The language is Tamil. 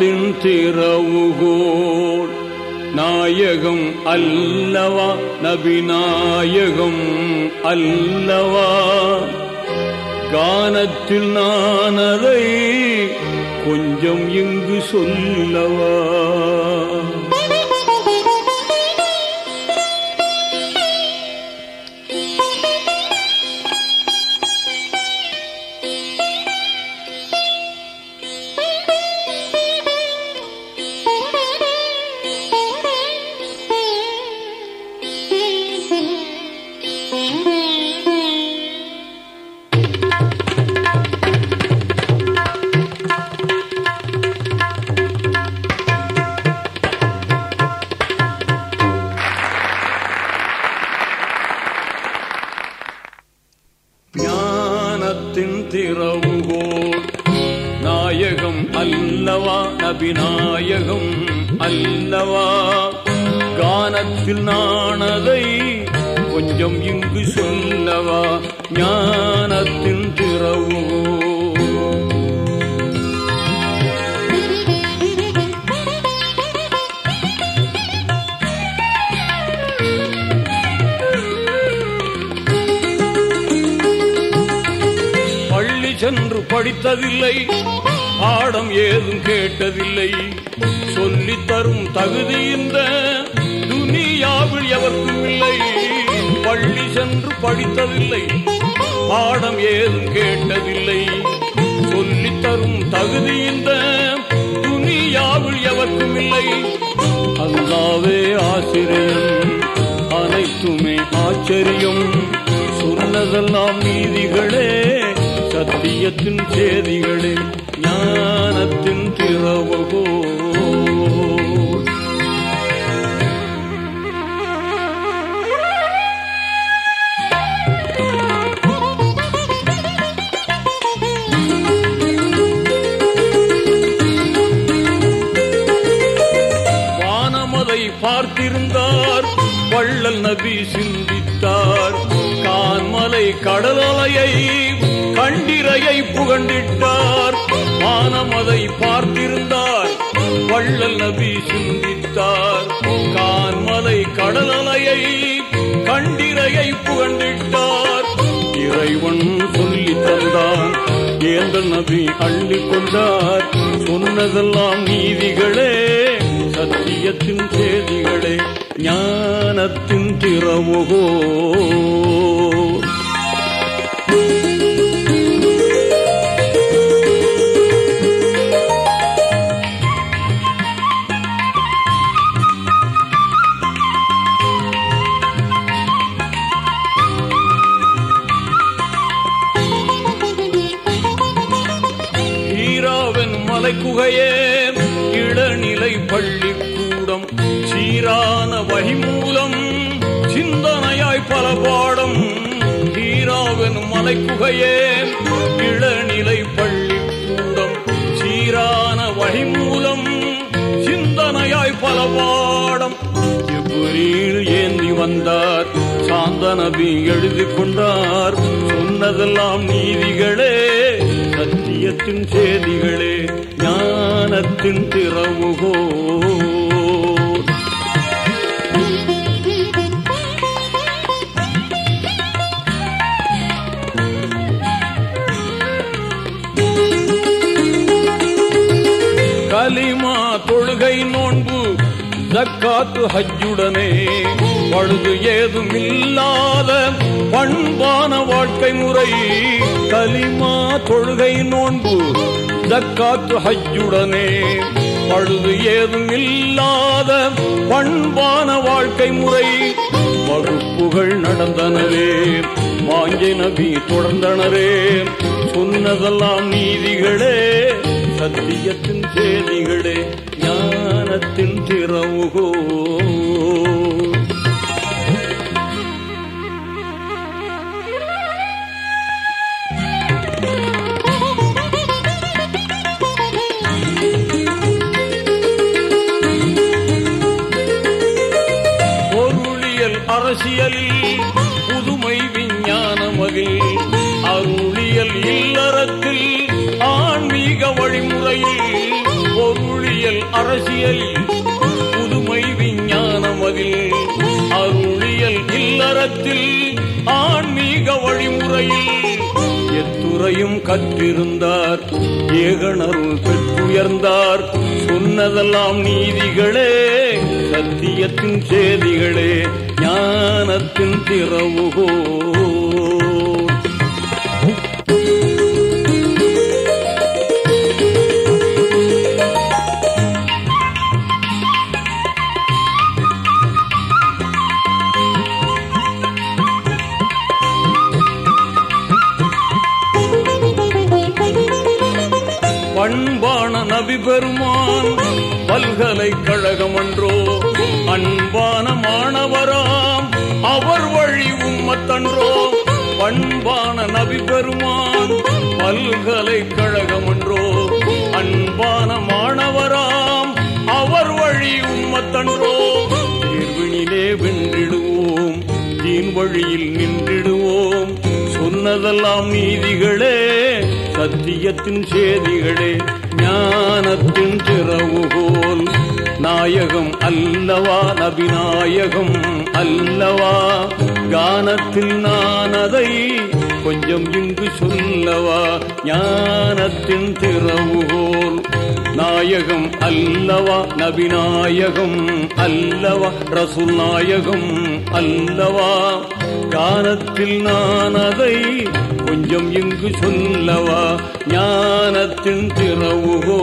ஞானத்தின் திறவுகோல் நாயகம் அல்லவா? நபிநாயகம் அல்லவா? கானத்தில் நான் கொஞ்சம் இங்கு சொல்லவா? அல்லவா நபிநாயகம் அல்லவா? கானத்தில் நானதை கொஞ்சம் இங்கு சொல்லவா? ஞானத்தின் திறவோ? சென்று படித்ததில்லை. பாடம் ஏதும் கேட்டதில்லை. சொல்லி தரும் தகுதி இந்த துனியாவில் எவருக்கும் இல்லை. பள்ளி சென்று படித்ததில்லை. பாடம் ஏதும் கேட்டதில்லை. சொல்லி தரும் தகுதி இந்த துனியாவில் எவருக்கும் இல்லை. அல்லாவே ஆசிரியர் அனைத்துமே ஆச்சரியம். சொன்னதெல்லாம் நீதிகளே சத்தியத்தின் சேதிகளே. ஞானத்தின் திறவகோ வானமலை பார்த்திருந்தார் வள்ளல் நபி சிந்தித்தார். கான்மலை கடலலையை கண்டிரையை புகண்டிட்டார். மானமதை பார்த்திருந்தார். வள்ளல் நபி சிந்தித்தார். கான்மலை கடலலையை கண்டிரையை புகண்டிட்டார். இறைவன் சொல்லி தந்தான் ஏந்தல் நபி அள்ளி கொண்டார். சொன்னதெல்லாம் நீதிகளே சத்தியத்தின் சேதிகளே ஞானத்தின் திறமுகோ ஈராவன் மலை குகையே இளநிலை பள்ளிக்கூடம் சீரான வழிமூலம் சிந்தனையாய் பல பாடம் ஹீராவன் மலை குகையே இளநிலை பள்ளிக்கூடம் சீரான வழிமூலம் சிந்தனையாய் பல பாடம். ஜிப்ரீல் ஏந்தி வந்தார் சாந்த நபி எழுதி கொண்டார் சொன்னதெல்லாம் நீதிகளே. சத்தியத்தின் சேதிகளே ஞானத்தின் திறவுகோ ஜக்காத்து ஹஜ்ஜுடனே பழுது ஏதும் இல்லாத பண்பான வாழ்க்கை முறை. கலிமா தொழுகை நோன்பு ஜக்காத்து ஹஜ்ஜுடனே பழுது ஏதும் இல்லாத பண்பான வாழ்க்கை முறை. வகுப்புகள் நடந்தனவே வாஞ்சை நபி தொடர்ந்தனரே சொன்னதெல்லாம் நீதிகளே சத்தியத்தின் செய்திகளே ஞானத்தின் திறவுகோ. பொருளியல் அரசியலில் புதுமை விஞ்ஞானமதில் அருளியல் இல்லறத்தில் ஆன்மீக வழிமுறையில் அரசியல் புதுமை விஞ்ஞானம் அதில் அருளியல் இல்லறத்தில் ஆன்மீக வழிமுறையில் எத்துறையும் கற்றிருந்தார் ஏகனருள் பெற்றுயர்ந்தார். சொன்னதெல்லாம் நீதிகளே சத்தியத்தின் சேதிகளே ஞானத்தின் திறவுகோ நபி பெருமான் பல்கலைக்கழகம் அன்றோ அன்பான மாணவராம் அவர் வழி உம்மத்தன்றோ பண்பான நபி பெருமான் பல்கலைக்கழகம் அன்றோ அன்பான மாணவராம் அவர் வழி உம்மத்தன்றோ. தேர்வினிலே வென்றிடுவோம் தீன் வழியில் நின்றிடுவோம் சொன்னதெல்லாம் நீதிகளே. சத்தியத்தின் சேதிகளே ஞானத்தின் திறவுகோல் நாயகம் அல்லவா நபிநாயகம் அல்லவா கானத்தில் நான் அதை கொஞ்சம் இங்கு சொல்லவா ஞானத்தின் திறவுகோல் நாயகம் அல்லவா நபிநாயகம் அல்லவா ரசூல் நாயகம் அல்லவா காலத்தில் நான் அதை கொஞ்சம் இங்கு சொல்லவா? ஞானத்தின் திறவுகோ